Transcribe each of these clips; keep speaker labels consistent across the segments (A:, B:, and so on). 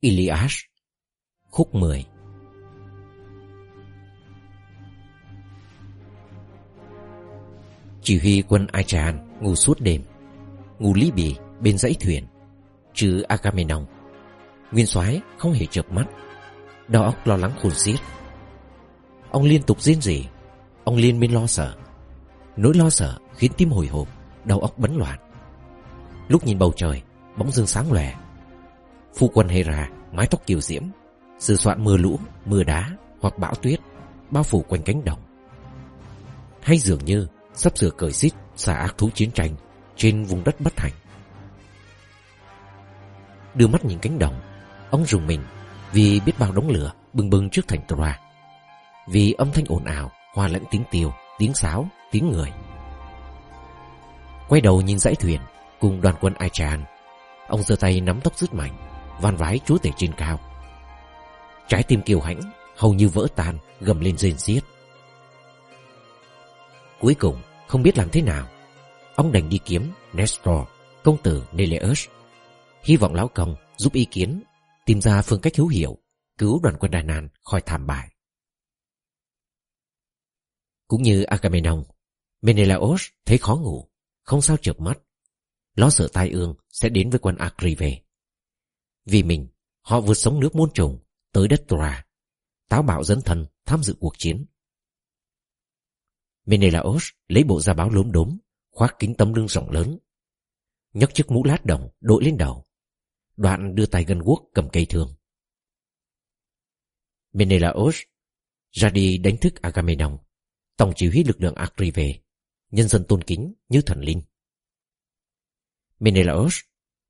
A: Ilias, Khúc 10 Chỉ huy quân Achan ngủ suốt đêm Ngủ lý bì bên dãy thuyền Chứ Agamemnon. Nguyên soái không hề chợp mắt, Đầu óc lo lắng khôn xiết. Ông liên tục rên rỉ, Ông liên miên lo sợ. Nỗi lo sợ khiến tim hồi hộp, Đầu óc bấn loạn. Lúc nhìn bầu trời, Bóng dương sáng lòe Phu quân Hera Mái tóc kiều diễm Sử soạn mưa lũ, mưa đá Hoặc bão tuyết Bao phủ quanh cánh đồng. Hay dường như Sắp sửa cởi xích xả ác thú chiến tranh Trên vùng đất bất hạnh. Đưa mắt nhìn cánh đồng Ông rùng mình Vì biết bao đống lửa bừng bừng trước thành Troa Vì âm thanh ồn ào Hòa lẫn tiếng tiêu, tiếng sáo, tiếng người. Quay đầu nhìn dãy thuyền Cùng đoàn quân Aichan Ông giơ tay nắm tóc rứt mạnh Van vái chúa tể trên cao. Trái tim kiều hãnh Hầu như vỡ tan, gầm lên rên xiết. Cuối cùng, không biết làm thế nào, Ông đành đi kiếm Nestor, Công tử Neleus. Hy vọng lão công giúp ý kiến, Tìm ra phương cách hữu hiệu, Cứu đoàn quân Đà Nàn khỏi thảm bại. Cũng như Agamemnon Menelaos thấy khó ngủ, Không sao chợp mắt. Lo sợ tai ương sẽ đến với quân Akrive vì mình Họ vượt sống nước muôn trùng Tới đất Tora, Táo bạo dẫn thần tham dự cuộc chiến. Menelaos lấy bộ da báo lốm đốm Khoác kính tấm lưng rộng lớn. Nhấc chiếc mũ lát đồng đội lên đầu. Đoạn đưa tay gần guốc cầm cây thương. Menelaos ra đi đánh thức Agamemnon. Tổng chỉ huy lực lượng Akrive Nhân dân tôn kính như thần linh. Menelaos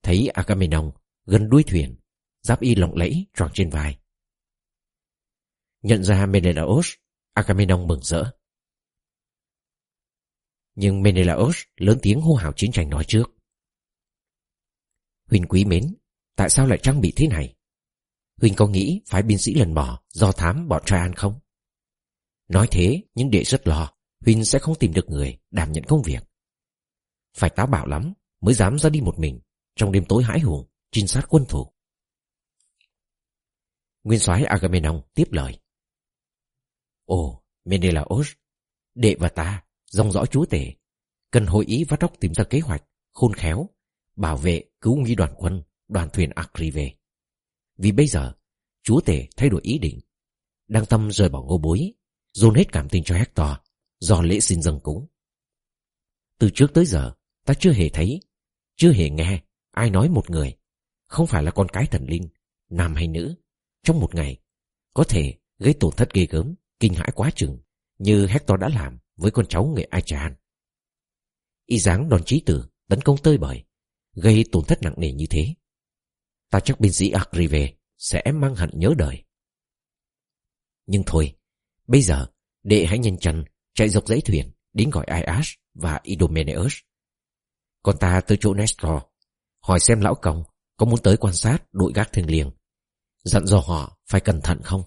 A: thấy Agamemnon gần đuôi thuyền, Giáp y lộng lẫy tròn trên vai. Nhận ra Menelaos, Agamemnon mừng rỡ. Nhưng Menelaos lớn tiếng hô hào chiến tranh nói trước. Huynh quý mến, Tại sao lại trang bị thế này? Huynh có nghĩ phái binh sĩ lần mò Do thám bọn Traian không? Nói thế nhưng đệ rất lo Huynh sẽ không tìm được người đảm nhận công việc. Phải táo bạo lắm Mới dám ra đi một mình Trong đêm tối hãi hùng. Trinh sát quân thủ Nguyên soái Agamemnon tiếp lời. Ồ, Menelaos, Đệ và ta, Dòng dõi chúa tể, Cần hội ý vắt óc tìm ra kế hoạch, Khôn khéo, Bảo vệ cứu nghi đoàn quân, Đoàn thuyền Akrive Vì bây giờ, Chúa tể thay đổi ý định, Đang tâm rời bỏ ngô bối, Dồn hết cảm tình cho Hector, Do lễ xin dâng cúng. Từ trước tới giờ, Ta chưa hề thấy, Chưa hề nghe ai nói một người không phải là con cái thần linh, Nam hay nữ, Trong một ngày, Có thể gây tổn thất ghê gớm, Kinh hãi quá chừng, Như Hector đã làm với con cháu người Achan Y dáng đòn trí tử, Tấn công tơi bời, Gây tổn thất nặng nề như thế. Ta chắc binh sĩ Akrive Sẽ mang hận nhớ đời. Nhưng thôi, Bây giờ, đệ hãy nhanh chân Chạy dọc dãy thuyền Đến gọi Iash và Idomeneus. Còn ta tới chỗ Nestor, Hỏi xem lão công có muốn tới quan sát đội gác thiêng liêng, Dặn dò họ phải cẩn thận không?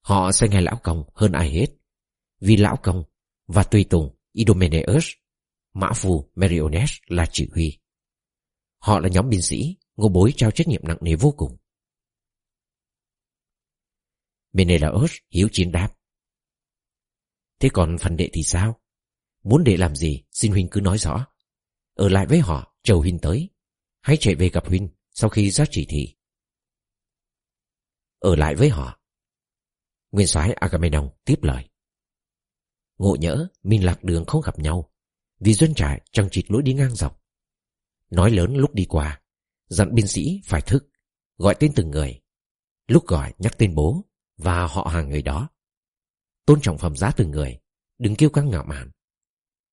A: Họ sẽ nghe lão công hơn ai hết, Vì lão công Và tùy tùng Idomeneus, Mã phù Meriones là chỉ huy. Họ là nhóm binh sĩ, Ngô bối trao trách nhiệm nặng nề vô cùng. Menelaus hiếu chiến đáp. Thế còn phần đệ thì sao? Muốn đệ làm gì, Xin huynh cứ nói rõ. Ở lại với họ, chờ huynh tới. Hãy chạy về gặp huynh Sau khi ra chỉ thị. Ở lại với họ. Nguyên soái Agamemnon tiếp lời. Ngộ nhỡ Mình lạc đường không gặp nhau, Vì doanh trại chẳng chịt lối đi ngang dọc. Nói lớn lúc đi qua, Dặn binh sĩ phải thức, Gọi tên từng người. Lúc gọi nhắc tên bố Và họ hàng người đó. Tôn trọng phẩm giá từng người, Đừng kêu căng ngạo mạn.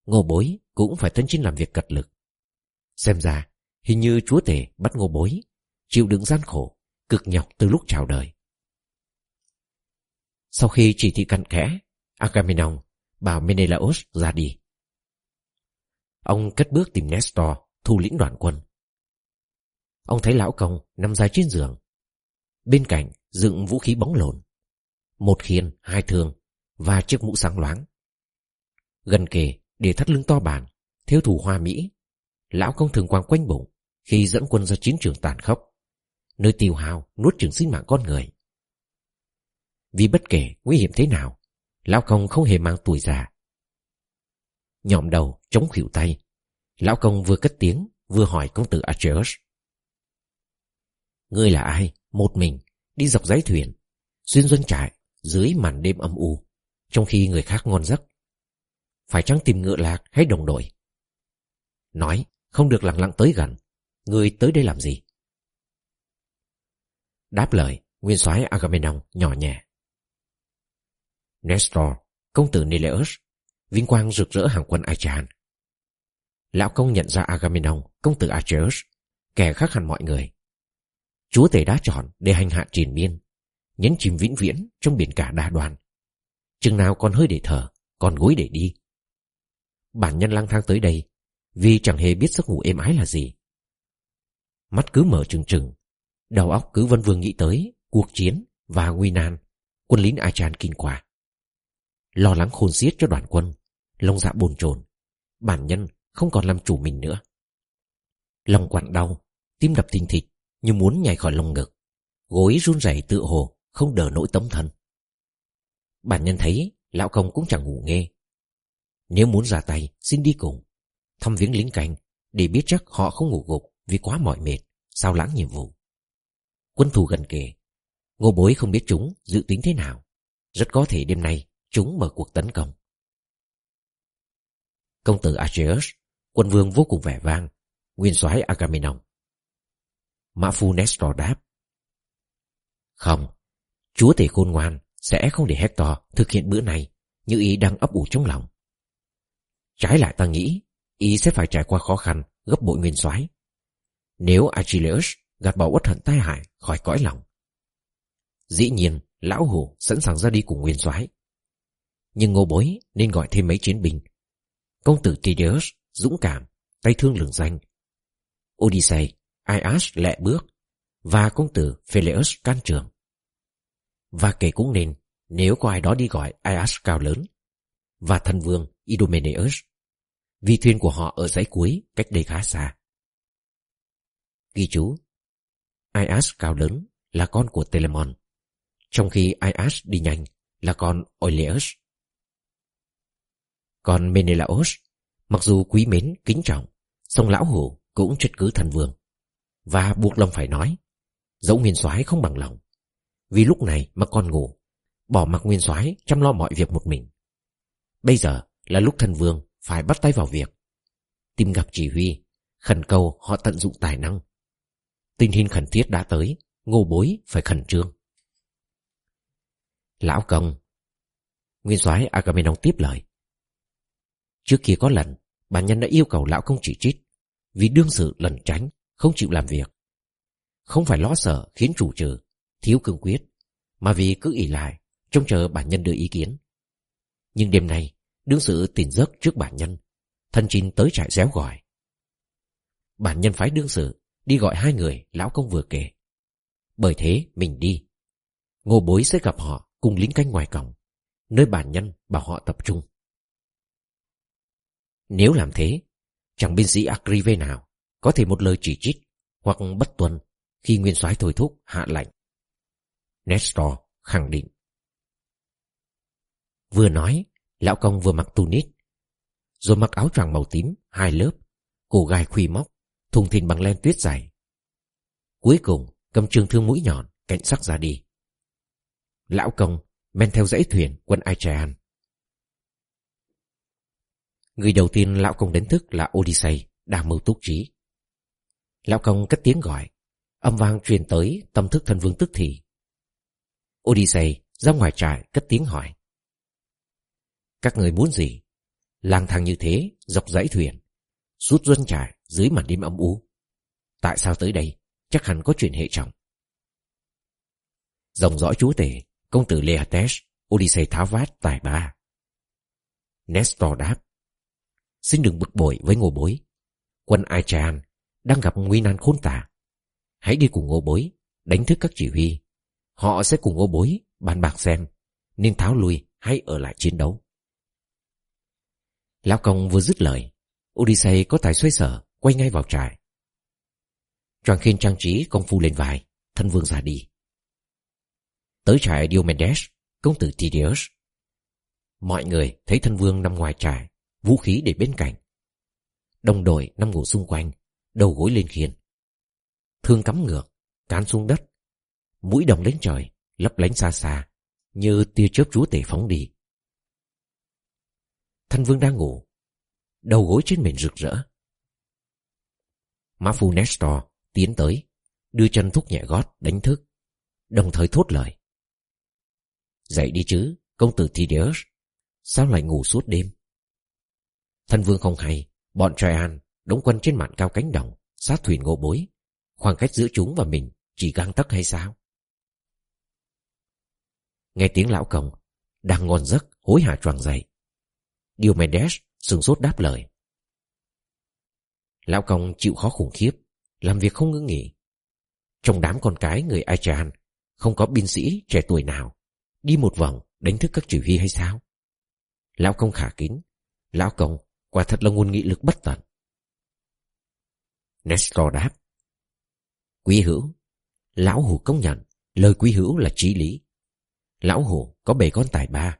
A: Ngô bối cũng phải thân chính làm việc cật lực. Xem ra Hình như chúa tể bắt ngô bối Chịu đựng gian khổ Cực nhọc từ lúc chào đời. Sau khi chỉ thị cặn kẽ Agamemnon bảo Menelaos ra đi. Ông cất bước tìm Nestor Thu lĩnh đoàn quân. Ông thấy lão công nằm dài trên giường. Bên cạnh dựng vũ khí bóng lộn Một khiên, hai thương Và chiếc mũ sáng loáng. Gần kề để thắt lưng to bản Thiếu thủ hoa mỹ Lão công thường quang quanh bụng. Khi dẫn quân ra chiến trường tàn khốc nơi tiêu hao nuốt chửng sinh mạng con người. Vì bất kể nguy hiểm thế nào, Lão Công không hề mang tuổi già. Nhọm đầu, chống khuỷu tay, Lão Công vừa cất tiếng, vừa hỏi công tử Atreus. Ngươi là ai? Một mình, đi dọc dãy thuyền, xuyên dân trại, dưới màn đêm âm u, trong khi người khác ngon giấc. Phải chăng tìm ngựa lạc hay đồng đội? Nói, không được lặng lặng tới gần người tới đây làm gì? Đáp lời, nguyên soái Agamemnon nhỏ nhẹ. Nestor, công tử Neleus, vinh quang rực rỡ hàng quân Achaean Lão công nhận ra Agamemnon, công tử Atreus, kẻ khác hẳn mọi người. Chúa tể đã chọn để hành hạ triền miên, nhấn chìm vĩnh viễn trong biển cả đa đoàn. Chừng nào còn hơi để thở, còn gối để đi. Bản nhân lang thang tới đây, vì chẳng hề biết giấc ngủ êm ái là gì. Mắt cứ mở trừng trừng, đầu óc cứ vân vương nghĩ tới cuộc chiến và nguy nan quân lính Achan kinh qua. Lo lắng khôn xiết cho đoàn quân, lông dạ bồn chồn, bản nhân không còn làm chủ mình nữa. Lòng quặn đau, tim đập thình thịch như muốn nhảy khỏi lồng ngực, gối run rẩy tự hồ không đỡ nỗi tấm thân. Bản nhân thấy lão công cũng chẳng ngủ nghe. Nếu muốn ra tay, xin đi cùng, thăm viếng lính canh để biết chắc họ không ngủ gục vì quá mỏi mệt, sao lãng nhiệm vụ. Quân thù gần kề, ngô bối không biết chúng dự tính thế nào. Rất có thể đêm nay chúng mở cuộc tấn công. Công tử Acheus, quân vương vô cùng vẻ vang, nguyên soái Agamemnon. Mã phu Nestor đáp. Không, chúa tể khôn ngoan sẽ không để Hector thực hiện bữa này như ý đang ấp ủ trong lòng. Trái lại ta nghĩ, ý sẽ phải trải qua khó khăn gấp bội nguyên soái. Nếu Achilles gạt bỏ uất hận tai hại khỏi cõi lòng. Dĩ nhiên, lão hồ sẵn sàng ra đi cùng nguyên soái. Nhưng ngô bối nên gọi thêm mấy chiến binh. Công tử Tydeus dũng cảm, tay thương lường danh. Odyssey, Ias lẹ bước và công tử Peleus can trường. Và kể cũng nên nếu có ai đó đi gọi Ias cao lớn và thân vương Idomeneus vì thuyền của họ ở dãy cuối cách đây khá xa. Ghi chú Ias cao lớn là con của Telemon, trong khi Ias đi nhanh là con Oileus. Còn Menelaos, mặc dù quý mến, kính trọng, song lão hổ cũng chất cứ thần vương. Và buộc lòng phải nói, dẫu nguyên soái không bằng lòng, vì lúc này mà con ngủ, bỏ mặc nguyên soái chăm lo mọi việc một mình. Bây giờ là lúc thần vương phải bắt tay vào việc. Tìm gặp chỉ huy, khẩn cầu họ tận dụng tài năng, Tình hình khẩn thiết đã tới, ngô bối phải khẩn trương. Lão công Nguyên soái Agamemnon tiếp lời. Trước kia có lần, bản nhân đã yêu cầu lão công chỉ trích vì đương sự lẩn tránh, không chịu làm việc. Không phải lo sợ khiến chủ trừ, thiếu cương quyết, mà vì cứ ỉ lại, trông chờ bản nhân đưa ý kiến. Nhưng đêm nay, đương sự tỉnh giấc trước bản nhân, thân chinh tới trại réo gọi. Bản nhân phái đương sự đi gọi hai người lão công vừa kể. Bởi thế mình đi. Ngô bối sẽ gặp họ cùng lính canh ngoài cổng, nơi bản nhân bảo họ tập trung. Nếu làm thế, chẳng binh sĩ Agrive nào có thể một lời chỉ trích hoặc bất tuân khi nguyên soái thôi thúc hạ lệnh. Nestor khẳng định. Vừa nói, lão công vừa mặc tunic, rồi mặc áo choàng màu tím hai lớp, cổ gai khuy móc, thùng thìn bằng len tuyết dày. Cuối cùng, cầm trường thương mũi nhọn, cảnh sắc ra đi. Lão công men theo dãy thuyền quân Aegean. Người đầu tiên lão công đánh thức là Odyssey, đang mưu túc trí. Lão công cất tiếng gọi, âm vang truyền tới tâm thức thần vương tức thì. Odyssey ra ngoài trại cất tiếng hỏi. Các người muốn gì? Lang thang như thế, dọc dãy thuyền, rút doanh trại dưới màn đêm âm u. Tại sao tới đây? Chắc hẳn có chuyện hệ trọng. Dòng dõi chúa tể, công tử Leates, Odyssey tháo vát tài ba. Nestor đáp. Xin đừng bực bội với ngô bối. Quân Aichan đang gặp nguy nan khốn tả. Hãy đi cùng ngô bối, đánh thức các chỉ huy. Họ sẽ cùng ngô bối, bàn bạc xem, nên tháo lui hay ở lại chiến đấu. Lão công vừa dứt lời, Odyssey có tài xoay sở, quay ngay vào trại. Choàng khiên trang trí công phu lên vai, thân vương ra đi. Tới trại Diomedes, công tử Tidius. Mọi người thấy thân vương nằm ngoài trại, vũ khí để bên cạnh. Đồng đội nằm ngủ xung quanh, đầu gối lên khiên. Thương cắm ngược, cán xuống đất, mũi đồng lên trời, lấp lánh xa xa, như tia chớp chúa tể phóng đi. Thân vương đang ngủ, đầu gối trên mền rực rỡ. Mã phu Nestor tiến tới, đưa chân thúc nhẹ gót đánh thức, đồng thời thốt lời. Dậy đi chứ, công tử Tideus, sao lại ngủ suốt đêm? Thân vương không hay, bọn Traian đóng quân trên mạn cao cánh đồng, sát thuyền ngộ bối. Khoảng cách giữa chúng và mình chỉ gang tấc hay sao? Nghe tiếng lão công, đang ngon giấc, hối hả choàng dậy. Diomedes sừng sốt đáp lời. Lão công chịu khó khủng khiếp, làm việc không ngưng nghỉ. Trong đám con cái người Aichan, không có binh sĩ trẻ tuổi nào, đi một vòng đánh thức các chỉ huy hay sao? Lão công khả kín, lão công quả thật là nguồn nghị lực bất tận. Nestor đáp. Quý hữu, lão hủ công nhận, lời quý hữu là trí lý. Lão hủ có bề con tài ba,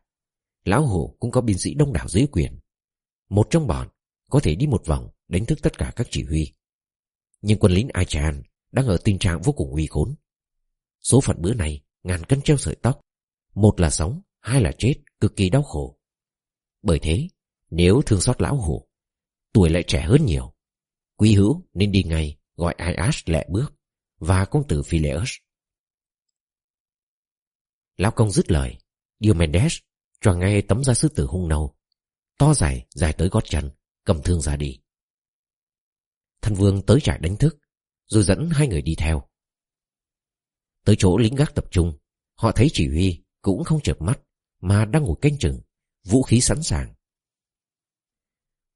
A: lão hủ cũng có binh sĩ đông đảo dưới quyền. Một trong bọn có thể đi một vòng đánh thức tất cả các chỉ huy. Nhưng quân lính Achan đang ở tình trạng vô cùng nguy khốn. Số phận bữa này ngàn cân treo sợi tóc. Một là sống, hai là chết, cực kỳ đau khổ. Bởi thế, nếu thương xót lão hủ, tuổi lại trẻ hơn nhiều, quý hữu nên đi ngay gọi Aias lẹ bước và công tử Phileus. Lão công dứt lời, Diomedes choàng ngay tấm da sư tử hung nâu, to dài, dài tới gót chân, cầm thương ra đi. Thanh vương tới trại đánh thức, rồi dẫn hai người đi theo. Tới chỗ lính gác tập trung, họ thấy chỉ huy cũng không chợp mắt mà đang ngồi canh chừng, vũ khí sẵn sàng.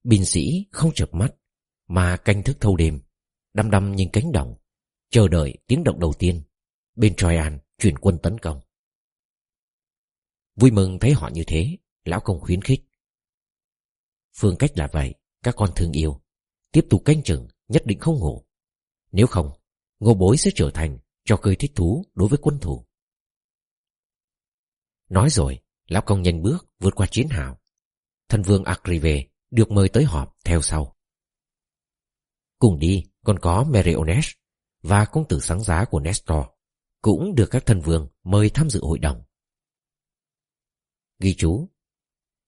A: Binh sĩ không chợp mắt mà canh thức thâu đêm, đăm đăm nhìn cánh đồng, chờ đợi tiếng động đầu tiên. Bên Troyan chuyển quân tấn công. Vui mừng thấy họ như thế, lão công khuyến khích. Phương cách là vậy, các con thương yêu. Tiếp tục canh chừng, nhất định không ngủ. Nếu không, ngô bối sẽ trở thành cho cười thích thú đối với quân thủ. Nói rồi, lão công nhanh bước vượt qua chiến hào. Thân vương Agrive được mời tới họp theo sau. Cùng đi còn có Meriones và công tử sáng giá của Nestor, cũng được các thân vương mời tham dự hội đồng. Ghi chú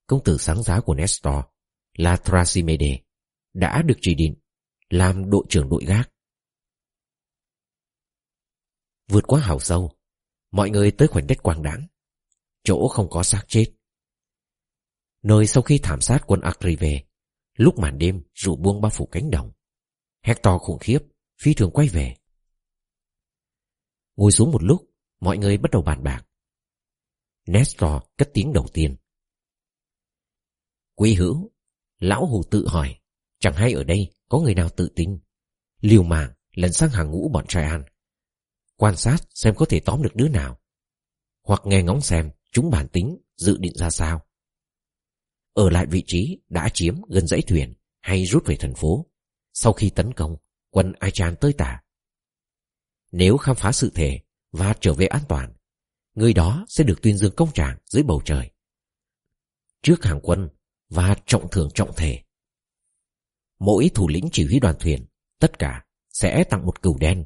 A: Công tử sáng giá của Nestor là Thrasimede đã được chỉ định làm đội trưởng đội gác. Vượt qua hào sâu, mọi người tới khoảnh đất quang đáng, chỗ không có xác chết. Nơi sau khi thảm sát quân Akri về, lúc màn đêm rủ buông bao phủ cánh đồng. Hector khủng khiếp, phi thường quay về. Ngồi xuống một lúc, mọi người bắt đầu bàn bạc. Nestor cất tiếng đầu tiên. Quý hữu, lão hù tự hỏi, chẳng hay ở đây có người nào tự tin. Liều mạng lần sang hàng ngũ bọn trai an. Quan sát xem có thể tóm được đứa nào. Hoặc nghe ngóng xem chúng bản tính dự định ra sao. Ở lại vị trí đã chiếm gần dãy thuyền hay rút về thành phố. Sau khi tấn công, quân Aichan tới tả. Nếu khám phá sự thể và trở về an toàn, người đó sẽ được tuyên dương công trạng dưới bầu trời. Trước hàng quân và trọng thưởng trọng thể. Mỗi thủ lĩnh chỉ huy đoàn thuyền, tất cả sẽ tặng một cừu đen,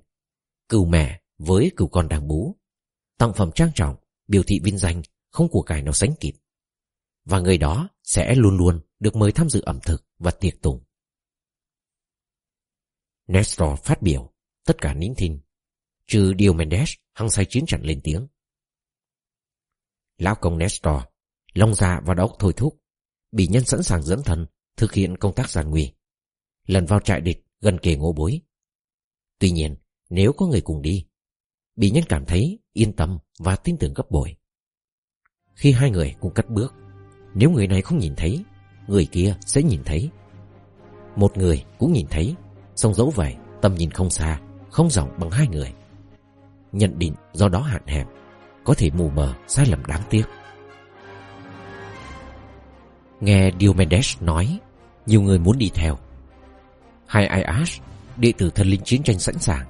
A: cừu mẹ với cừu con đang bú. Tặng phẩm trang trọng, biểu thị vinh danh, không của cải nào sánh kịp. Và người đó sẽ luôn luôn được mời tham dự ẩm thực và tiệc tùng. Nestor phát biểu, tất cả nín thinh, trừ Diomedes hăng say chiến trận lên tiếng. Lão công Nestor, long dạ và đốc thôi thúc, bị nhân sẵn sàng dẫn thân thực hiện công tác giàn nguy. Lần vào trại địch gần kề ngô bối. Tuy nhiên, nếu có người cùng đi, bị nhân cảm thấy yên tâm và tin tưởng gấp bội. Khi hai người cùng cất bước, nếu người này không nhìn thấy, người kia sẽ nhìn thấy. Một người cũng nhìn thấy Song dẫu vậy tầm nhìn không xa Không rộng bằng hai người Nhận định do đó hạn hẹp Có thể mù mờ sai lầm đáng tiếc Nghe Diomedes nói Nhiều người muốn đi theo Hai Ias Đệ tử thần linh chiến tranh sẵn sàng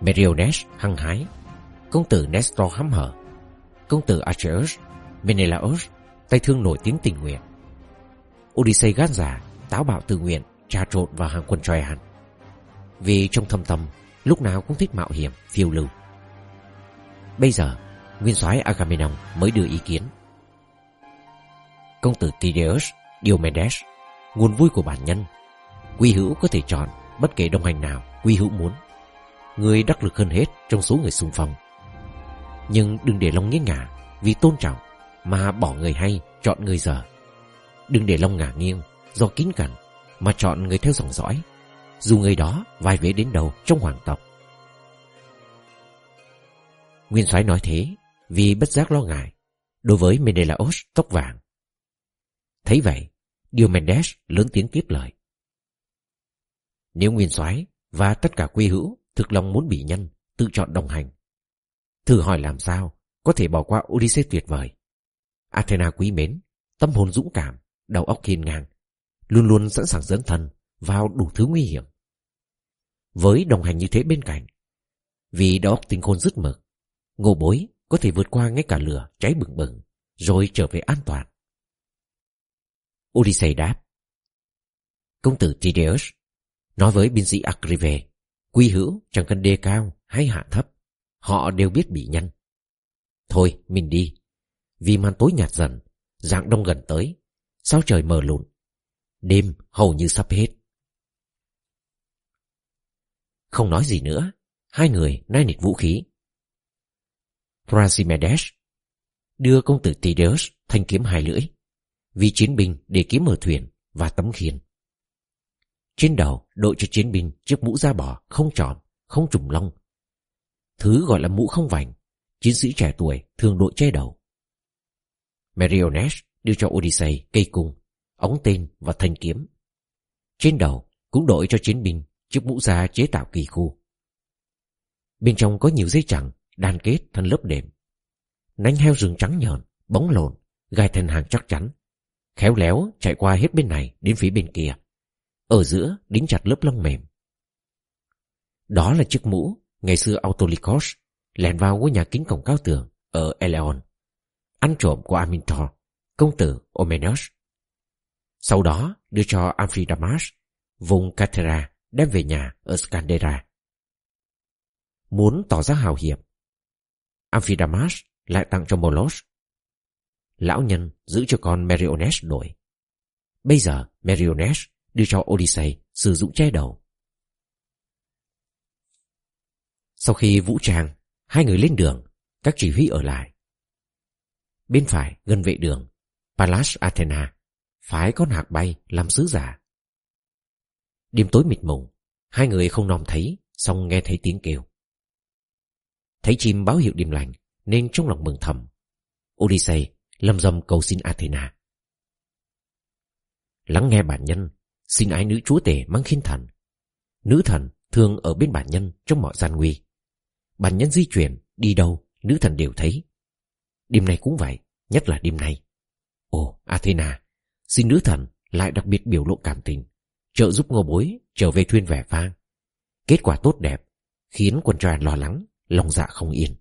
A: Meriones hăng hái, công tử Nestor hăm hở, công tử Archeus, Menelaus, tay thương nổi tiếng tình nguyện. Odyssey gan giả, táo bạo tự nguyện, trà trộn vào hàng quân Troyan. Vì trong thâm tâm, lúc nào cũng thích mạo hiểm, phiêu lưu. Bây giờ, nguyên soái Agamemnon mới đưa ý kiến. Công tử Tideus, Diomedes, nguồn vui của bản nhân, quy hữu có thể chọn bất kể đồng hành nào quy hữu muốn. Người đắc lực hơn hết trong số người xung phong. Nhưng đừng để lòng nghiêng ngả vì tôn trọng mà bỏ người hay chọn người dở. Đừng để lòng ngả nghiêng do kín cẩn mà chọn người theo dòng dõi dù người đó vai vế đến đầu trong hoàng tộc. Nguyên soái nói thế vì bất giác lo ngại đối với Menelaos tóc vàng. Thấy vậy, Diomedes lớn tiếng tiếp lời. Nếu Nguyên soái và tất cả quy hữu thực lòng muốn bị nhân tự chọn đồng hành, thử hỏi làm sao có thể bỏ qua Odysseus tuyệt vời. Athena quý mến, tâm hồn dũng cảm, đầu óc kiên ngang, luôn luôn sẵn sàng dẫn thân vào đủ thứ nguy hiểm. Với đồng hành như thế bên cạnh, vì đầu óc tinh khôn dứt mực, ngô bối có thể vượt qua ngay cả lửa cháy bừng bừng, rồi trở về an toàn. Odyssey đáp. Công tử Tideus nói với binh sĩ Akrive, quy hữu chẳng cần đề cao hay hạ thấp, họ đều biết bị nhăn Thôi, mình đi. Vì màn tối nhạt dần, dạng đông gần tới, sao trời mờ lụn. Đêm hầu như sắp hết. Không nói gì nữa, hai người nai nịt vũ khí. Thrasymedes đưa công tử Tydeus thanh kiếm hai lưỡi, vì chiến binh để kiếm mở thuyền và tấm khiên. Trên đầu đội cho chiến binh chiếc mũ da bò không tròn, không trùng lông. Thứ gọi là mũ không vành, chiến sĩ trẻ tuổi thường đội che đầu. Meriones đưa cho Odyssey cây cung, ống tên và thanh kiếm. Trên đầu cũng đội cho chiến binh chiếc mũ da chế tạo kỳ khu. Bên trong có nhiều dây chẳng, đan kết thành lớp đệm. Nánh heo rừng trắng nhợn, bóng lộn, gai thành hàng chắc chắn. Khéo léo chạy qua hết bên này đến phía bên kia. Ở giữa đính chặt lớp lông mềm. Đó là chiếc mũ ngày xưa Autolycos lẻn vào ngôi nhà kính cổng cao tường ở Eleon, ăn trộm của Amintor, công tử Omenos. Sau đó đưa cho Amphidamas, vùng Catera đem về nhà ở Scandera. Muốn tỏ ra hào hiệp, Amphidamas lại tặng cho Molos. Lão nhân giữ cho con Meriones đổi. Bây giờ Meriones đưa cho Odyssey sử dụng che đầu. Sau khi vũ trang, hai người lên đường, các chỉ huy ở lại. Bên phải gần vệ đường, Pallas Athena, phái con hạc bay làm sứ giả. Đêm tối mịt mùng, hai người không nòm thấy, xong nghe thấy tiếng kêu. Thấy chim báo hiệu đêm lành, nên trong lòng mừng thầm. Odyssey lâm dâm cầu xin Athena. Lắng nghe bản nhân, xin ái nữ chúa tể mang khiên thần. Nữ thần thường ở bên bản nhân trong mọi gian nguy. Bản nhân di chuyển, đi đâu, nữ thần đều thấy. Đêm nay cũng vậy, nhất là đêm nay. Ồ, Athena, xin nữ thần lại đặc biệt biểu lộ cảm tình, trợ giúp ngô bối trở về thuyên vẻ vang. Kết quả tốt đẹp, khiến quân Troyan lo lắng, lòng dạ không yên.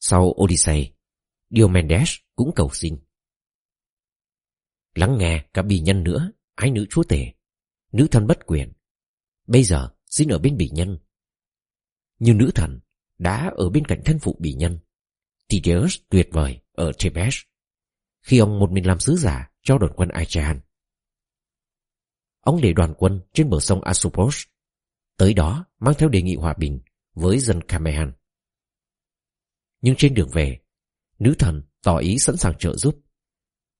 A: Sau Odyssey, Diomedes cũng cầu xin. Lắng nghe cả bì nhân nữa, ái nữ chúa tể, nữ thần bất quyền. Bây giờ xin ở bên bỉ nhân. Như nữ thần đã ở bên cạnh thân phụ bỉ nhân. Tideus tuyệt vời ở Thebes, khi ông một mình làm sứ giả cho đoàn quân Aegean. Ông để đoàn quân trên bờ sông Asopos, tới đó mang theo đề nghị hòa bình với dân Kamehan. Nhưng trên đường về, nữ thần tỏ ý sẵn sàng trợ giúp.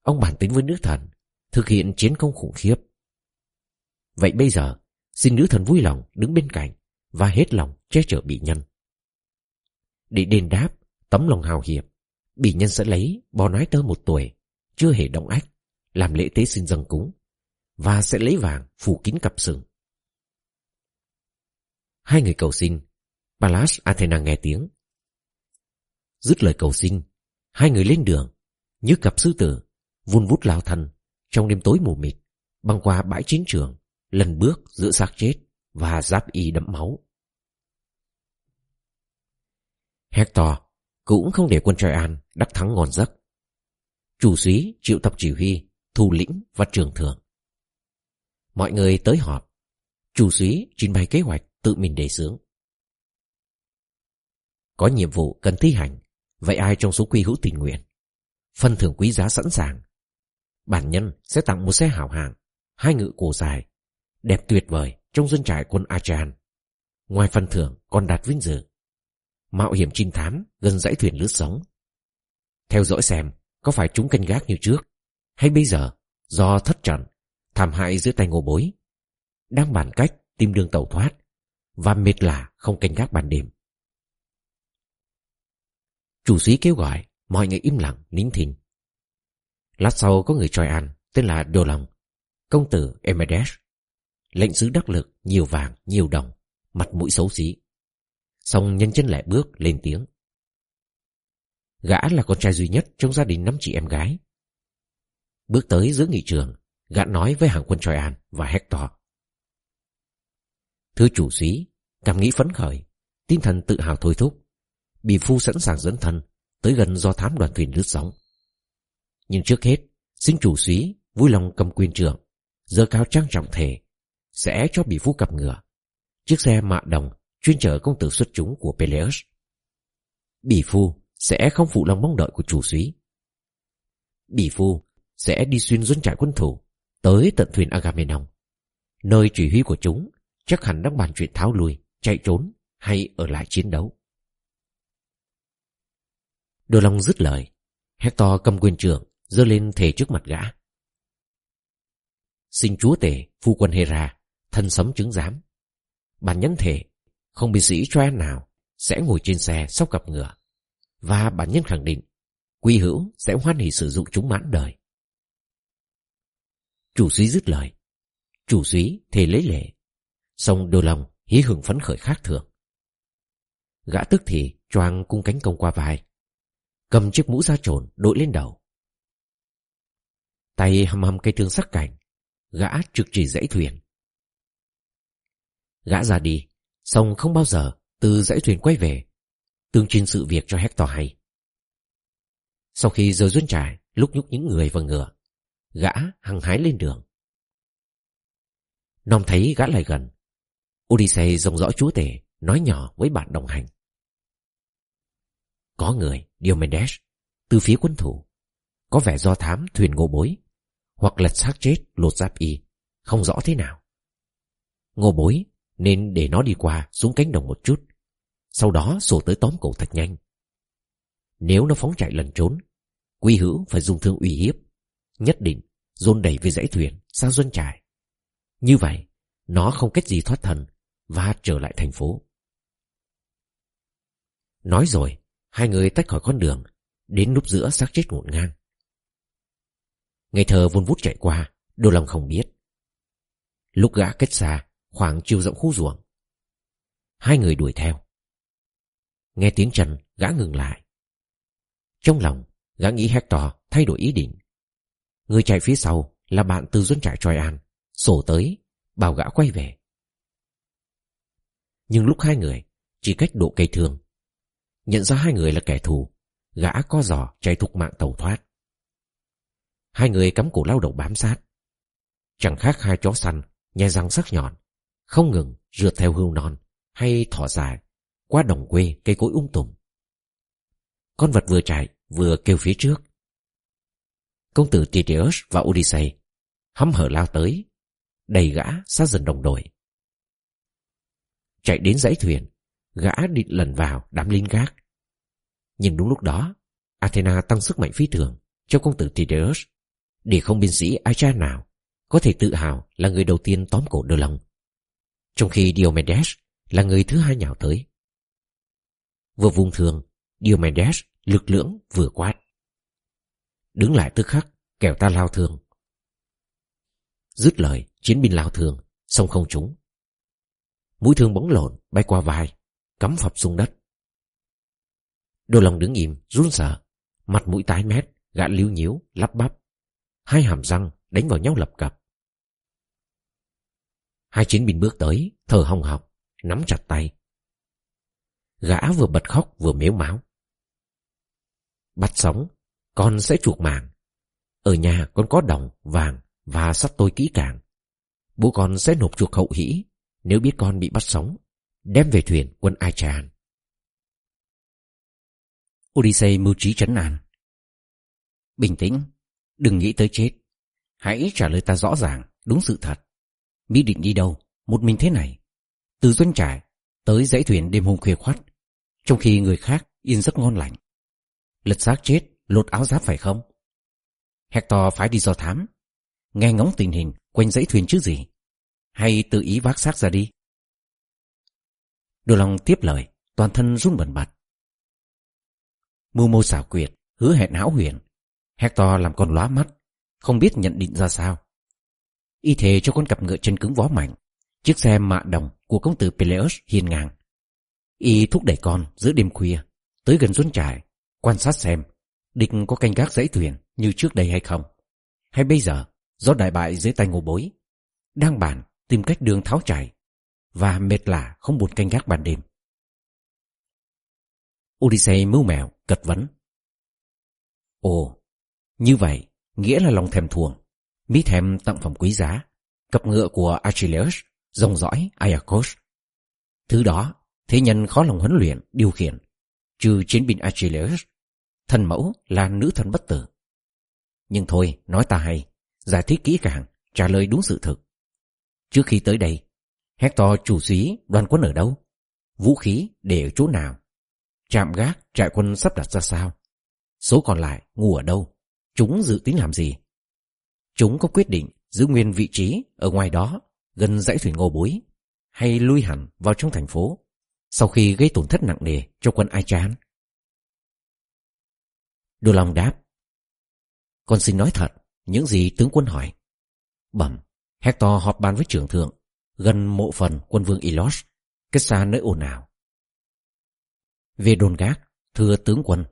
A: Ông bản tính với nữ thần, thực hiện chiến công khủng khiếp. Vậy bây giờ, xin nữ thần vui lòng đứng bên cạnh và hết lòng che chở bị nhân. Để đền đáp tấm lòng hào hiệp, bị nhân sẽ lấy bò nái tơ một tuổi, chưa hề động ách, làm lễ tế xin dâng cúng, và sẽ lấy vàng phủ kín cặp sừng. Hai người cầu xin, Pallas Athena nghe tiếng. Dứt lời cầu xin, hai người lên đường, như cặp sư tử, vun vút lao thần trong đêm tối mù mịt, băng qua bãi chiến trường, lần bước giữa xác chết và giáp y đẫm máu. Hector cũng không để quân Troyan đắc thắng ngon giấc. Chủ súy triệu tập chỉ huy, thủ lĩnh và trường thường Mọi người tới họp. Chủ súy trình bày kế hoạch tự mình đề xướng. Có nhiệm vụ cần thi hành, vậy ai trong số quy hữu tình nguyện? Phân thưởng quý giá sẵn sàng. Bản nhân sẽ tặng một xe hảo hạng, hai ngự cổ dài, đẹp tuyệt vời trong dân trại quân Achan. Ngoài phần thưởng còn đạt vinh dự. Mạo hiểm trinh thám gần dãy thuyền lướt sóng. Theo dõi xem có phải chúng canh gác như trước, hay bây giờ do thất trận, thảm hại giữa tay ngô bối, đang bàn cách tìm đường tẩu thoát và mệt lạ không canh gác ban đêm. Chủ sĩ kêu gọi, mọi người im lặng, nín thinh. Lát sau có người tròi ăn, tên là Đô Long, công tử Emedes. Lệnh sứ đắc lực, nhiều vàng, nhiều đồng, mặt mũi xấu xí. Xong nhân chân lại bước lên tiếng. Gã là con trai duy nhất trong gia đình năm chị em gái. Bước tới giữa nghị trường, gã nói với hàng quân Troyan và Hector. Thưa chủ sĩ, cảm nghĩ phấn khởi, tinh thần tự hào thôi thúc. Bì phu sẵn sàng dẫn thân tới gần do thám đoàn thuyền lướt sóng. Nhưng trước hết, xin chủ sĩ vui lòng cầm quyền trưởng, giờ cao trang trọng thể, sẽ cho bị phu cặp ngựa. Chiếc xe mạ đồng chuyên chở công tử xuất chúng của Peleus. bỉ phu sẽ không phụ lòng mong đợi của chủ sĩ. bỉ phu sẽ đi xuyên dân trại quân thủ tới tận thuyền Agamemnon. Nơi chỉ huy của chúng chắc hẳn đang bàn chuyện tháo lui, chạy trốn hay ở lại chiến đấu. Đồ Long dứt lời. Hector cầm quyền trưởng, giơ lên thề trước mặt gã. Xin chúa tể, phu quân Hera, thân sống chứng giám. Bản nhân thể, không bị sĩ Troyan nào sẽ ngồi trên xe sóc cặp ngựa. Và bản nhân khẳng định, quy hữu sẽ hoan hỷ sử dụng chúng mãn đời. Chủ suý dứt lời. Chủ suý thề lấy lệ. Xong đôi lòng hí hưởng phấn khởi khác thường. Gã tức thì choang cung cánh công qua vai cầm chiếc mũ da trồn đội lên đầu. Tay hầm hầm cây thương sắc cảnh, gã trực chỉ dãy thuyền. Gã ra đi, xong không bao giờ từ dãy thuyền quay về, tương trình sự việc cho Hector hay. Sau khi rời duyên trải, lúc nhúc những người và ngựa, gã hăng hái lên đường. Nom thấy gã lại gần, Odyssey rồng rõ chúa tể, nói nhỏ với bạn đồng hành. Có người, Diomedes, từ phía quân thủ. Có vẻ do thám thuyền ngô bối, hoặc lật xác chết lột giáp y, không rõ thế nào. Ngô bối nên để nó đi qua xuống cánh đồng một chút, sau đó sổ tới tóm cổ thật nhanh. Nếu nó phóng chạy lần trốn, quy hữu phải dùng thương uy hiếp, nhất định dồn đẩy về dãy thuyền sang doanh trại. Như vậy, nó không cách gì thoát thần và trở lại thành phố. Nói rồi, Hai người tách khỏi con đường Đến núp giữa xác chết ngổn ngang Ngày thờ vun vút chạy qua Đô lòng không biết. Lúc gã cách xa, Khoảng chiều rộng khu ruộng. Hai người đuổi theo. Nghe tiếng chân, gã ngừng lại. Trong lòng, Gã nghĩ Hector thay đổi ý định. Người chạy phía sau Là bạn từ doanh trại Troyan Sổ tới, Bảo gã quay về. Nhưng lúc hai người, Chỉ cách độ cây thương, Nhận ra hai người là kẻ thù, Gã co giò chạy thục mạng tàu thoát. Hai người cắm cổ lao động bám sát. Chẳng khác hai chó săn, Nhai răng sắc nhọn, Không ngừng rượt theo hưu non Hay thỏ dài Qua đồng quê cây cối ung um tùm. Con vật vừa chạy, vừa kêu phía trước. Công tử Titius và Odyssey Hăm hở lao tới, Đầy gã sát dần đồng đội. Chạy đến dãy thuyền, Gã định lần vào đám lính gác. Nhưng đúng lúc đó, Athena tăng sức mạnh phi thường Cho công tử Tydeus để không binh sĩ Aja nào Có thể tự hào là người đầu tiên tóm cổ đôi lòng. Trong khi Diomedes Là người thứ hai nhào tới. Vừa vùng thường Diomedes lực lưỡng vừa quát. Đứng lại tức khắc Kẻo ta lao thường. Dứt lời chiến binh lao thường Xong không trúng. Mũi thương bóng lộn bay qua vai cắm phập xuống đất. đô lòng đứng im, run sợ, mặt mũi tái mét, gã liếu nhíu, lắp bắp. Hai hàm răng đánh vào nhau lập cập. Hai chiến binh bước tới, thở hồng học, nắm chặt tay. Gã vừa bật khóc vừa mếu máu. Bắt sống, con sẽ chuộc mạng. Ở nhà con có đồng, vàng và sắt tôi kỹ càng. Bố con sẽ nộp chuộc hậu hỷ nếu biết con bị bắt sống, đem về thuyền quân Ai Tràn.
B: Odyssey mưu trí trấn an. Bình tĩnh, đừng nghĩ tới chết. Hãy trả lời ta rõ ràng, đúng sự thật. Mỹ định đi đâu, một mình thế này. Từ doanh trại tới dãy thuyền đêm hôm khuya khoắt, trong khi người khác yên giấc ngon lành. Lật xác chết, lột áo giáp phải không? Hector phải đi do thám, nghe ngóng tình hình quanh dãy thuyền chứ gì. Hay tự ý vác xác ra đi? Đồ lòng tiếp lời, toàn thân run bẩn bật. Mưu mô xảo quyệt, hứa hẹn hão huyền. Hector làm con lóa mắt, không biết nhận định ra sao. Y thề cho con cặp ngựa chân cứng vó mạnh, chiếc xe mạ đồng của công tử Peleus hiên ngang. Y thúc đẩy con giữa đêm khuya, tới gần ruốn trại, quan sát xem địch có canh gác dãy thuyền như trước đây hay không. Hay bây giờ, do đại bại dưới tay ngô bối, đang bàn tìm cách đường tháo chạy, và mệt lạ không buồn canh gác ban đêm. Odyssey mưu mèo, cật vấn. Ồ, như vậy, nghĩa là lòng thèm thuồng, mỹ thèm tặng phẩm quý giá, cặp ngựa của Achilles, dòng dõi Iacos. Thứ đó, thế nhân khó lòng huấn luyện, điều khiển, trừ chiến binh Achilles, thần mẫu là nữ thần bất tử. Nhưng thôi, nói ta hay, giải thích kỹ càng, trả lời đúng sự thực. Trước khi tới đây, Hector chủ sĩ đoàn quân ở đâu? Vũ khí để ở chỗ nào? Trạm gác trại quân sắp đặt ra sao? Số còn lại ngủ ở đâu? Chúng dự tính làm gì? Chúng có quyết định giữ nguyên vị trí ở ngoài đó, gần dãy thủy ngô bối, hay lui hẳn vào trong thành phố, sau khi gây tổn thất nặng nề cho quân Ai Chán? Đô Long đáp. Con xin nói thật, những gì tướng quân hỏi. Bẩm, Hector họp bàn với trưởng thượng, gần mộ phần quân vương Ilos, cách xa nơi ồn ào. Về đồn gác, thưa tướng quân,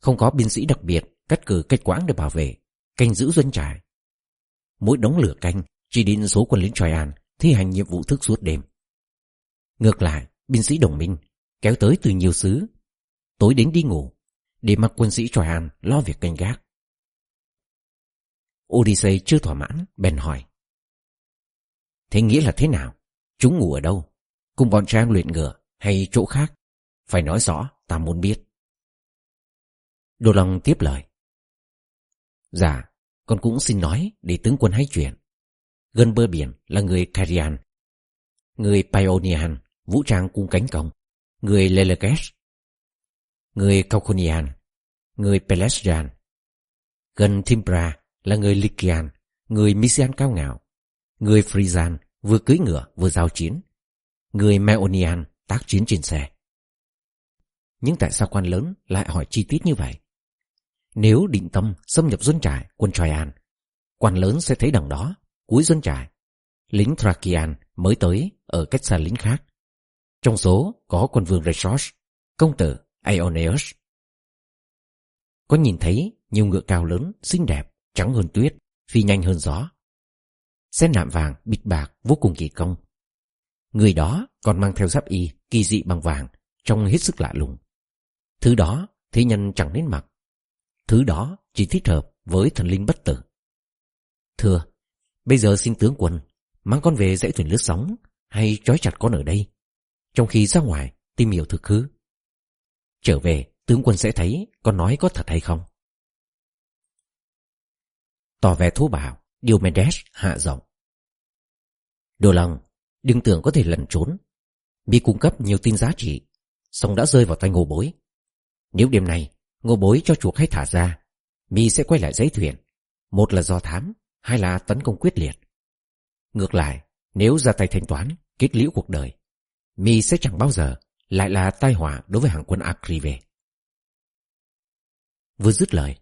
B: không có binh sĩ đặc biệt cắt cử cách quãng để bảo vệ, canh giữ doanh trại. Mỗi đống lửa canh chỉ định số quân lính Troyan thi hành nhiệm vụ thức suốt đêm. Ngược lại, binh sĩ đồng minh kéo tới từ nhiều xứ, tối đến đi ngủ, để mặc quân sĩ Troyan lo việc canh gác. Odyssey chưa thỏa mãn, bèn hỏi. Thế nghĩa là thế nào? Chúng ngủ ở đâu? Cùng bọn Trang luyện ngựa hay chỗ khác? Phải nói rõ, ta muốn biết. Đô Long tiếp lời. Dạ, con cũng xin nói để tướng quân hay chuyện. Gần bờ biển là người Carian, người Paeonian, vũ trang cung cánh công, người Leleges, người Cauconian, người Pelesian. Gần Thimpra là người Lycian, người Mysian cao ngạo, người Frisian vừa cưỡi ngựa vừa giao chiến, người Meonian tác chiến trên xe. Nhưng tại sao quan lớn lại hỏi chi tiết như vậy? Nếu định tâm xâm nhập dân trại quân Troyan, quan lớn sẽ thấy đằng đó, cuối dân trại. Lính Thracian mới tới ở cách xa lính khác. Trong số có quân vương Rhesus, công tử Aeoneus. Có nhìn thấy nhiều ngựa cao lớn, xinh đẹp, trắng hơn tuyết, phi nhanh hơn gió. Xe nạm vàng, bịt bạc, vô cùng kỳ công. Người đó còn mang theo giáp y, kỳ dị bằng vàng, trông hết sức lạ lùng. Thứ đó, thế nhân chẳng nên mặc. Thứ đó chỉ thích hợp với thần linh bất tử. Thưa, bây giờ xin tướng quân, mang con về dãy thuyền lướt sóng, hay trói chặt con ở đây, trong khi ra ngoài tìm hiểu thực hư. Trở về, tướng quân sẽ thấy con nói có thật hay không. Tỏ vẻ thú bảo, Diomedes hạ giọng. Đồ lòng, đừng tưởng có thể lẩn trốn. bị cung cấp nhiều tin giá trị, song đã rơi vào tay ngô bối. Nếu đêm nay, ngô bối cho chuộc hay thả ra, Mi sẽ quay lại giấy thuyền. Một là do thám, hai là tấn công quyết liệt. Ngược lại, nếu ra tay thanh toán, kết liễu cuộc đời, Mi sẽ chẳng bao giờ lại là tai họa đối với hàng quân Akrive. Vừa dứt lời,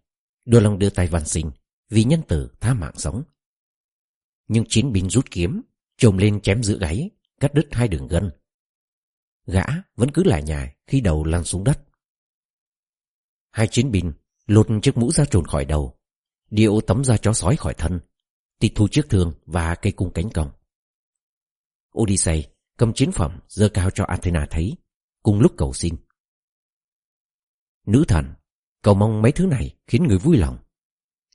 B: Đô Long đưa tay văn sinh vì nhân tử tha mạng sống. Nhưng chiến binh rút kiếm, trồm lên chém giữa gáy, cắt đứt hai đường gân. Gã vẫn cứ lại nhài khi đầu lăn xuống đất. Hai chiến binh lột chiếc mũ ra trồn khỏi đầu, điệu tấm da chó sói khỏi thân, tịch thu chiếc thương và cây cung cánh còng. Odyssey cầm chiến phẩm dơ cao cho Athena thấy, cùng lúc cầu xin. Nữ thần, cầu mong mấy thứ này khiến người vui lòng.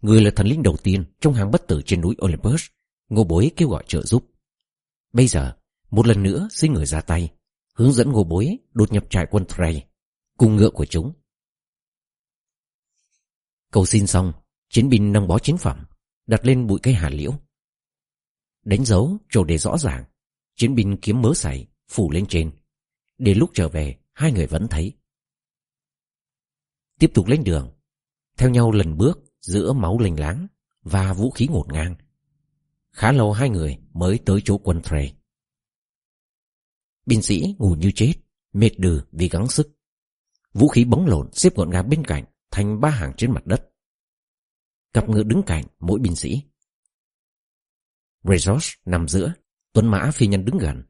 B: Người là thần linh đầu tiên trong hàng bất tử trên núi Olympus, ngô bối kêu gọi trợ giúp. Bây giờ, một lần nữa xin người ra tay, hướng dẫn ngô bối đột nhập trại quân Thray cùng ngựa của chúng. Cầu xin xong, chiến binh nâng bó chiến phẩm, đặt lên bụi cây hà liễu. Đánh dấu chỗ để rõ ràng, chiến binh kiếm mớ sảy, phủ lên trên. Để lúc trở về, hai người vẫn thấy. Tiếp tục lên đường, theo nhau lần bước giữa máu lênh láng và vũ khí ngột ngang. Khá lâu hai người mới tới chỗ quân Trey. Binh sĩ ngủ như chết, mệt đừ vì gắng sức. Vũ khí bóng lộn xếp gọn gàng bên cạnh thành ba hàng trên mặt đất. Cặp ngựa đứng cạnh mỗi binh sĩ. Rezos nằm giữa, tuấn mã phi nhân đứng gần.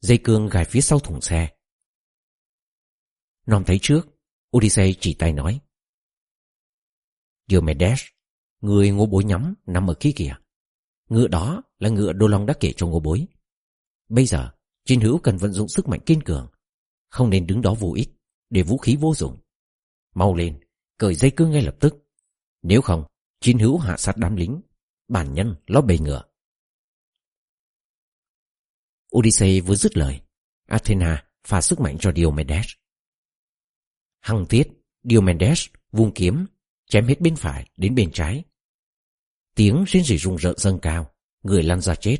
B: Dây cương gài phía sau thùng xe. Nom thấy trước, Odyssey chỉ tay nói. Diomedes, người ngô bối nhắm nằm ở kia kìa. Ngựa đó là ngựa Đô Long đã kể cho ngô bối. Bây giờ, Chiến hữu cần vận dụng sức mạnh kiên cường Không nên đứng đó vô ích Để vũ khí vô dụng Mau lên, cởi dây cương ngay lập tức. Nếu không, chiến hữu hạ sát đám lính Bản nhân ló bề ngựa. Odyssey vừa dứt lời Athena pha sức mạnh cho Diomedes. Hăng tiết Diomedes vung kiếm Chém hết bên phải đến bên trái. Tiếng rên rỉ rung rợn dâng cao Người lăn ra chết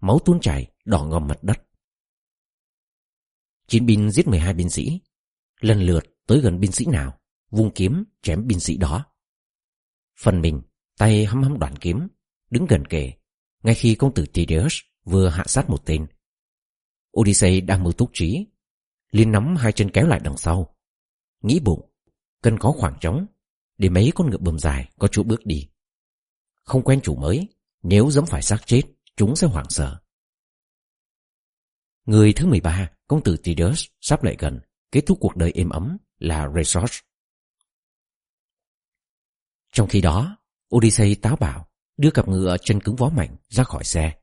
B: Máu tuôn chảy đỏ ngòm mặt đất. Chiến binh giết 12 binh sĩ, lần lượt tới gần binh sĩ nào, vung kiếm chém binh sĩ đó. Phần mình, tay hăm hăm đoạn kiếm, đứng gần kề, ngay khi công tử Tideus vừa hạ sát một tên. Odyssey đang mưu túc trí, liền nắm hai chân kéo lại đằng sau. Nghĩ bụng, cần có khoảng trống, để mấy con ngựa bầm dài có chỗ bước đi. Không quen chủ mới, nếu dẫm phải xác chết, chúng sẽ hoảng sợ. Người thứ 13, công tử Tidus sắp lại gần, kết thúc cuộc đời êm ấm là Resource. Trong khi đó, Odyssey táo bạo đưa cặp ngựa chân cứng vó mạnh ra khỏi xe.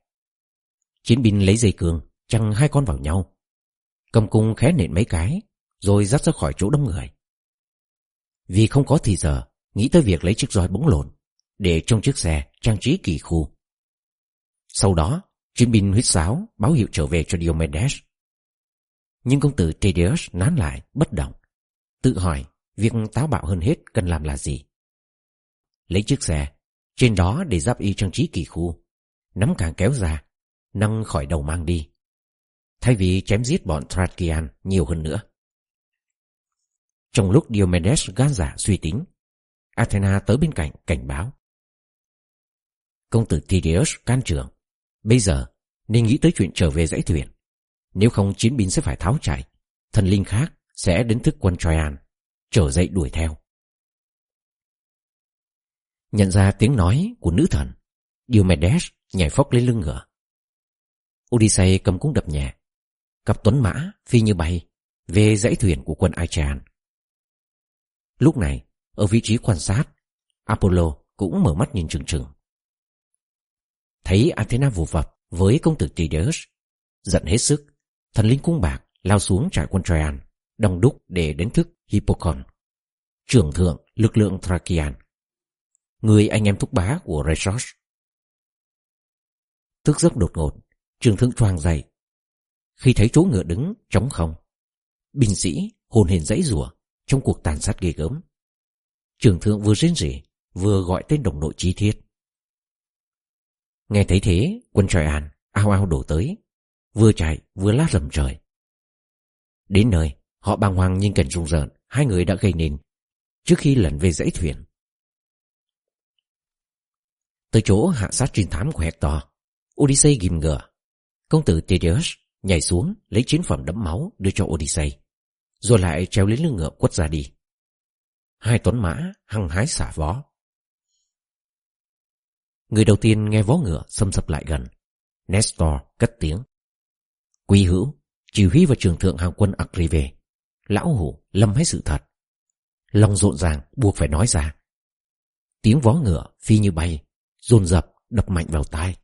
B: Chiến binh lấy dây cương, chăng hai con vào nhau. Cầm cung khé nện mấy cái, rồi dắt ra khỏi chỗ đông người. Vì không có thì giờ, nghĩ tới việc lấy chiếc roi bóng lộn, để trong chiếc xe trang trí kỳ khu. Sau đó, Chiến binh huyết sáo báo hiệu trở về cho Diomedes. Nhưng công tử Tedeus nán lại, bất động. Tự hỏi, việc táo bạo hơn hết cần làm là gì? Lấy chiếc xe, trên đó để giáp y trang trí kỳ khu. Nắm càng kéo ra, nâng khỏi đầu mang đi. Thay vì chém giết bọn Thracian nhiều hơn nữa. Trong lúc Diomedes gan giả suy tính, Athena tới bên cạnh cảnh báo. Công tử Tydeus can trường Bây giờ, nên nghĩ tới chuyện trở về dãy thuyền. Nếu không chiến binh sẽ phải tháo chạy. Thần linh khác sẽ đến thức quân Troyan, trở dậy đuổi theo. Nhận ra tiếng nói của nữ thần, Diomedes nhảy phóc lên lưng ngựa. Odyssey cầm cung đập nhẹ. Cặp tuấn mã phi như bay về dãy thuyền của quân Aegean. Lúc này, ở vị trí quan sát, Apollo cũng mở mắt nhìn trừng trừng. Thấy Athena vù vập với công tử Tydeus, giận hết sức, thần linh cung bạc lao xuống trại quân Troyan đông đúc để đến thức Hippocon, trưởng thượng lực lượng Thracian, người anh em thúc bá của Resos. Tức giấc đột ngột, trường thượng choàng dậy. Khi thấy chỗ ngựa đứng trống không, binh sĩ hồn hển dãy rủa trong cuộc tàn sát ghê gớm. Trường thượng vừa rên rỉ, vừa gọi tên đồng đội chi thiết. Nghe thấy thế, quân tròi an ao ao đổ tới, vừa chạy vừa lát lầm trời. Đến nơi, họ bàng hoàng nhìn cảnh rung rợn hai người đã gây nên trước khi lẩn về dãy thuyền. Tới chỗ hạ sát trinh thám của Hector, Odyssey ghim ngựa. Công tử Tydeus nhảy xuống lấy chiến phẩm đẫm máu đưa cho Odyssey, rồi lại treo lên lưng ngựa quất ra đi. Hai tuấn mã hăng hái xả vó. Người đầu tiên nghe vó ngựa xâm sập lại gần. Nestor cất tiếng. Quý hữu, chỉ huy và trường thượng hàng quân Agrive. Lão hủ lâm hết sự thật. Lòng rộn ràng buộc phải nói ra. Tiếng vó ngựa phi như bay, dồn dập đập mạnh vào tai.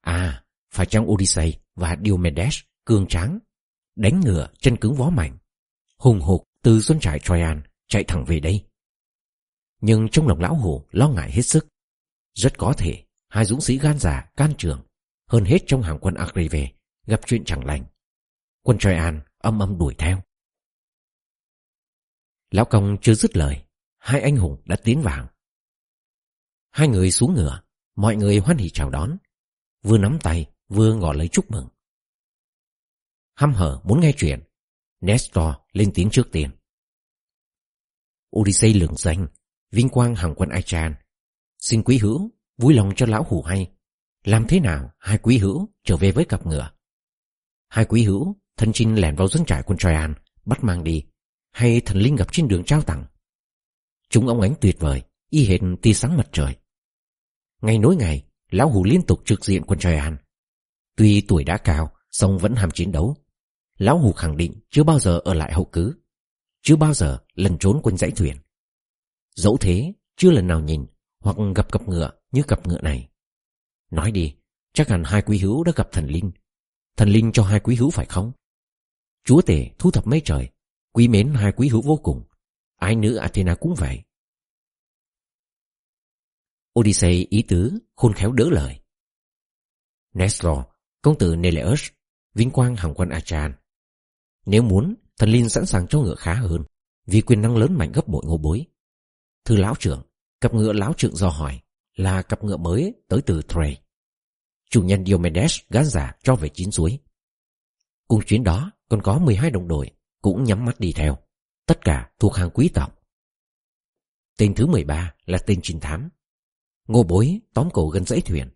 B: À, phải chăng Odyssey và Diomedes cương tráng, đánh ngựa chân cứng vó mạnh, hùng hục từ xuân trại Troyan chạy thẳng về đây. Nhưng trong lòng lão hổ lo ngại hết sức. Rất có thể hai dũng sĩ gan giả can trường hơn hết trong hàng quân Agrive gặp chuyện chẳng lành. Quân Troyan âm âm đuổi theo. Lão Công chưa dứt lời, hai anh hùng đã tiến vào. Hai người xuống ngựa, mọi người hoan hỉ chào đón, vừa nắm tay vừa ngỏ lấy chúc mừng. Hăm hở muốn nghe chuyện, Nestor lên tiếng trước tiên. Odyssey lường danh, vinh quang hàng quân Aichan. xin quý hữu vui lòng cho lão hủ hay, làm thế nào hai quý hữu trở về với cặp ngựa. Hai quý hữu thân chinh lẻn vào dân trại quân Troyan, bắt mang đi, hay thần linh gặp trên đường trao tặng. Chúng ông ánh tuyệt vời, y hệt tia sáng mặt trời. Ngày nối ngày, lão hủ liên tục trực diện quân Troyan. Tuy tuổi đã cao, song vẫn ham chiến đấu. Lão hủ khẳng định chưa bao giờ ở lại hậu cứ, chưa bao giờ lần trốn quanh dãy thuyền. Dẫu thế, chưa lần nào nhìn hoặc gặp cặp ngựa như cặp ngựa này. Nói đi, chắc hẳn hai quý hữu đã gặp thần linh. Thần linh cho hai quý hữu phải không? Chúa tể thu thập mấy trời, quý mến hai quý hữu vô cùng. Ai nữ Athena cũng vậy. Odyssey ý tứ, khôn khéo đỡ lời. Nestor, công tử Neleus, vinh quang hàng quân Achan. Nếu muốn, thần linh sẵn sàng cho ngựa khá hơn, vì quyền năng lớn mạnh gấp bội ngô bối. Thưa lão trưởng, cặp ngựa lão trưởng do hỏi là cặp ngựa mới tới từ Thray. Chủ nhân Diomedes gán giả cho về chín suối. Cùng chuyến đó còn có 12 đồng đội cũng nhắm mắt đi theo, tất cả thuộc hàng quý tộc. Tên thứ 13 là tên trinh thám. Ngô bối tóm cổ gần dãy thuyền,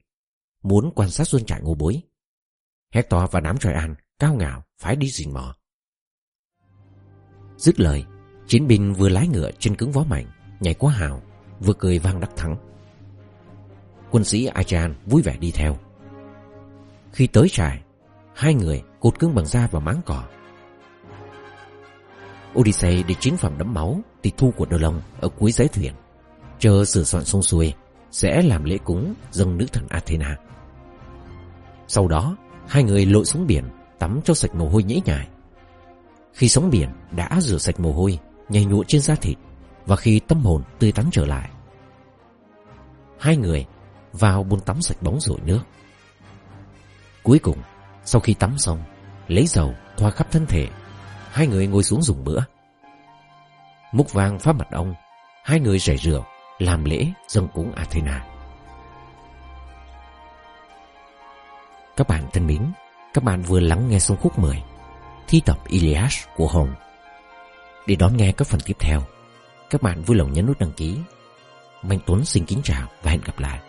B: muốn quan sát xuân trại ngô bối. Hector và đám tròi an cao ngạo phải đi rình mò. Dứt lời, chiến binh vừa lái ngựa trên cứng vó mạnh, nhảy qua hào, vừa cười vang đắc thắng. Quân sĩ Achan vui vẻ đi theo. Khi tới trại, hai người cột cứng bằng da và máng cỏ. Odyssey để chiến phẩm đẫm máu tịch thu của Đô Long ở cuối giấy thuyền, chờ sửa soạn xong xuôi sẽ làm lễ cúng dâng nữ thần Athena. Sau đó, hai người lội xuống biển tắm cho sạch mồ hôi nhễ nhại. Khi sóng biển đã rửa sạch mồ hôi, nhảy nhụa trên da thịt và khi tâm hồn tươi tắn trở lại. Hai người vào bồn tắm sạch bóng rội nước. Cuối cùng, sau khi tắm xong, lấy dầu thoa khắp thân thể, hai người ngồi xuống dùng bữa. Múc vang phát mặt ông, hai người rẻ rượu, làm lễ dâng cúng Athena. Các bạn thân mến, các bạn vừa lắng nghe xong khúc 10 Thi tập Ilias của Hồng. Để đón nghe các phần tiếp theo, các bạn vui lòng nhấn nút đăng ký. Mạnh Tuấn xin kính chào và hẹn gặp lại.